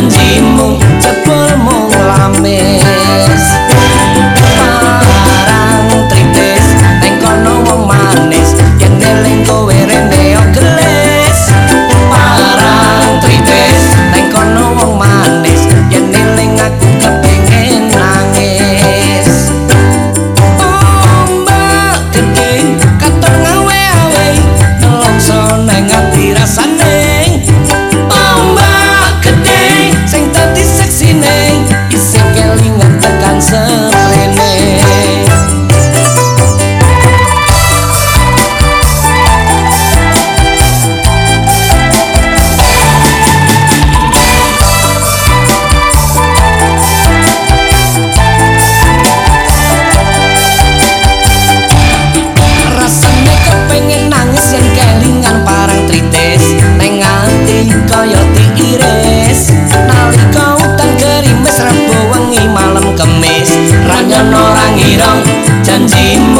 and demons. ánimo.